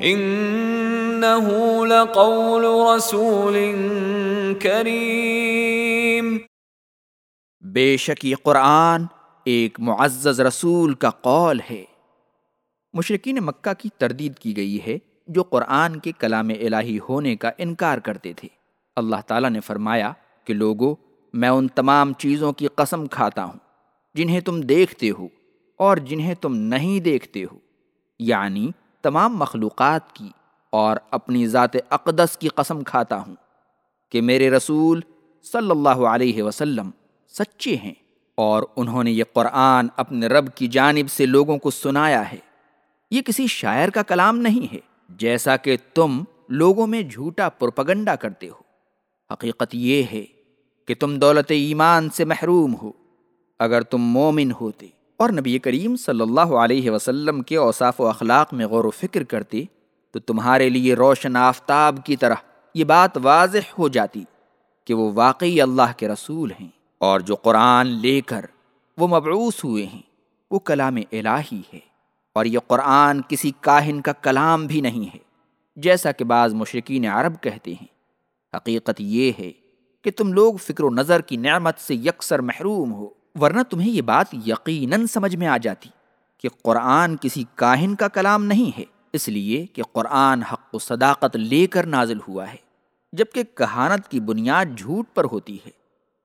انہو لقول رسول کریم بے شک یہ قرآن ایک معزز رسول کا قول ہے۔ مشرقین مکہ کی تردید کی گئی ہے جو قرآن کے کلام الہی ہونے کا انکار کرتے تھے۔ اللہ تعالیٰ نے فرمایا کہ لوگوں میں ان تمام چیزوں کی قسم کھاتا ہوں، جنہیں تم دیکھتے ہو اور جنہیں تم نہیں دیکھتے ہو۔ یعنی تمام مخلوقات کی اور اپنی ذات اقدس کی قسم کھاتا ہوں کہ میرے رسول صلی اللہ علیہ وسلم سچے ہیں اور انہوں نے یہ قرآن اپنے رب کی جانب سے لوگوں کو سنایا ہے۔ یہ کسی شاعر کا کلام نہیں ہے جیسا کہ تم لوگوں میں جھوٹا پرپگنڈا کرتے ہو۔ حقیقت یہ ہے کہ تم دولت ایمان سے محروم ہو۔ اگر تم مومن ہوتے اور نبی کریم صلی اللہ علیہ وسلم کے اوصاف و اخلاق میں غور و فکر کرتے تو تمہارے لیے روشن آفتاب کی طرح یہ بات واضح ہو جاتی کہ وہ واقعی اللہ کے رسول ہیں اور جو قرآن لے کر وہ مبعوث ہوئے ہیں، وہ کلام الہی ہے اور یہ قرآن کسی کاہن کا کلام بھی نہیں ہے، جیسا کہ بعض مشرقین عرب کہتے ہیں۔ حقیقت یہ ہے کہ تم لوگ فکر و نظر کی نعمت سے یکسر محروم ہو۔ ورنہ تمہیں یہ بات یقیناً سمجھ میں آ جاتی کہ قرآن کسی کاہن کا کلام نہیں ہے، اس لیے کہ قرآن حق و صداقت لے کر نازل ہوا ہے، جبکہ کہانت کی بنیاد جھوٹ پر ہوتی ہے۔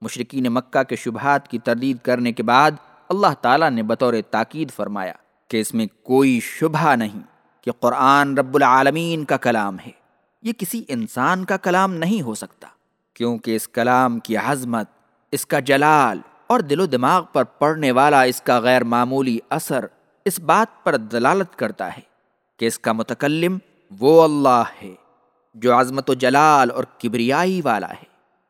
مشرقین مکہ کے شبہات کی تردید کرنے کے بعد اللہ تعالیٰ نے بطور تاکید فرمایا کہ اس میں کوئی شبہ نہیں کہ قرآن رب العالمین کا کلام ہے۔ یہ کسی انسان کا کلام نہیں ہو سکتا، کیونکہ اس کلام کی عظمت، اس کا جلال اور دل و دماغ پر پڑنے والا اس کا غیر معمولی اثر اس بات پر دلالت کرتا ہے کہ اس کا متکلم وہ اللہ ہے جو عظمت و جلال اور کبریائی والا ہے۔